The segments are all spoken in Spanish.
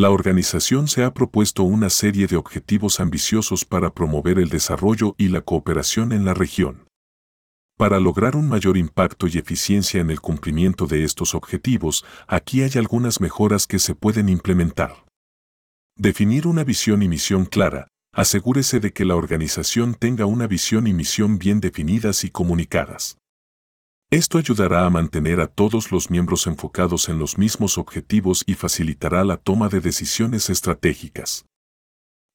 La organización se ha propuesto una serie de objetivos ambiciosos para promover el desarrollo y la cooperación en la región. Para lograr un mayor impacto y eficiencia en el cumplimiento de estos objetivos, aquí hay algunas mejoras que se pueden implementar. Definir una visión y misión clara. Asegúrese de que la organización tenga una visión y misión bien definidas y comunicadas. Esto ayudará a mantener a todos los miembros enfocados en los mismos objetivos y facilitará la toma de decisiones estratégicas.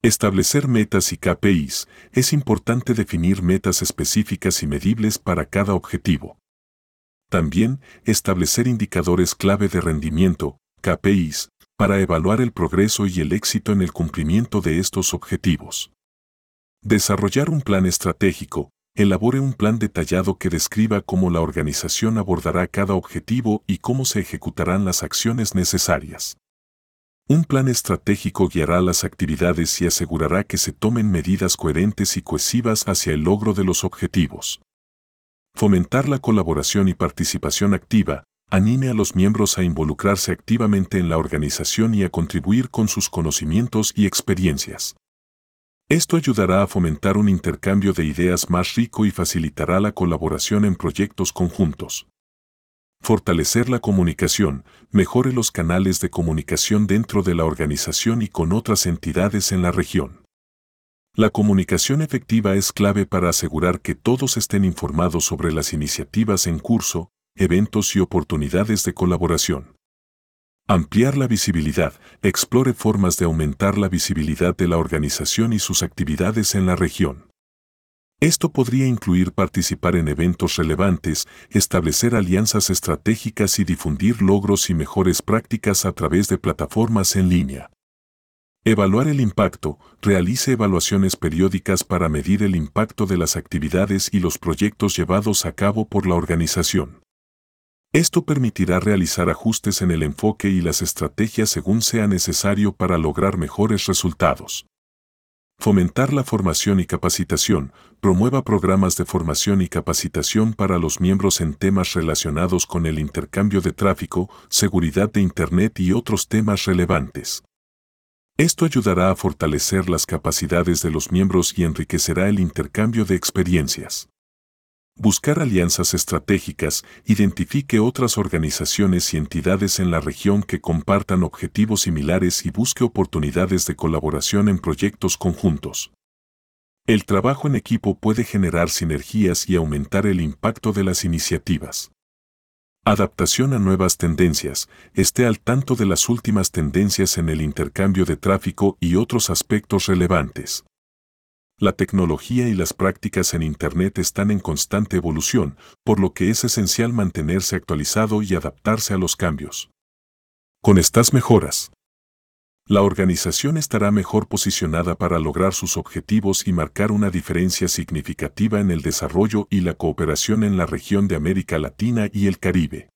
Establecer metas y KPIs. Es importante definir metas específicas y medibles para cada objetivo. También, establecer indicadores clave de rendimiento, KPIs, para evaluar el progreso y el éxito en el cumplimiento de estos objetivos. Desarrollar un plan estratégico, elabore un plan detallado que describa cómo la organización abordará cada objetivo y cómo se ejecutarán las acciones necesarias. Un plan estratégico guiará las actividades y asegurará que se tomen medidas coherentes y cohesivas hacia el logro de los objetivos. Fomentar la colaboración y participación activa, anime a los miembros a involucrarse activamente en la organización y a contribuir con sus conocimientos y experiencias. Esto ayudará a fomentar un intercambio de ideas más rico y facilitará la colaboración en proyectos conjuntos. Fortalecer la comunicación, mejore los canales de comunicación dentro de la organización y con otras entidades en la región. La comunicación efectiva es clave para asegurar que todos estén informados sobre las iniciativas en curso, eventos y oportunidades de colaboración. Ampliar la visibilidad. Explore formas de aumentar la visibilidad de la organización y sus actividades en la región. Esto podría incluir participar en eventos relevantes, establecer alianzas estratégicas y difundir logros y mejores prácticas a través de plataformas en línea. Evaluar el impacto. Realice evaluaciones periódicas para medir el impacto de las actividades y los proyectos llevados a cabo por la organización. Esto permitirá realizar ajustes en el enfoque y las estrategias según sea necesario para lograr mejores resultados. Fomentar la formación y capacitación. Promueva programas de formación y capacitación para los miembros en temas relacionados con el intercambio de tráfico, seguridad de Internet y otros temas relevantes. Esto ayudará a fortalecer las capacidades de los miembros y enriquecerá el intercambio de experiencias. Buscar alianzas estratégicas, identifique otras organizaciones y entidades en la región que compartan objetivos similares y busque oportunidades de colaboración en proyectos conjuntos. El trabajo en equipo puede generar sinergias y aumentar el impacto de las iniciativas. Adaptación a nuevas tendencias. Esté al tanto de las últimas tendencias en el intercambio de tráfico y otros aspectos relevantes. La tecnología y las prácticas en Internet están en constante evolución, por lo que es esencial mantenerse actualizado y adaptarse a los cambios. Con estas mejoras, la organización estará mejor posicionada para lograr sus objetivos y marcar una diferencia significativa en el desarrollo y la cooperación en la región de América Latina y el Caribe.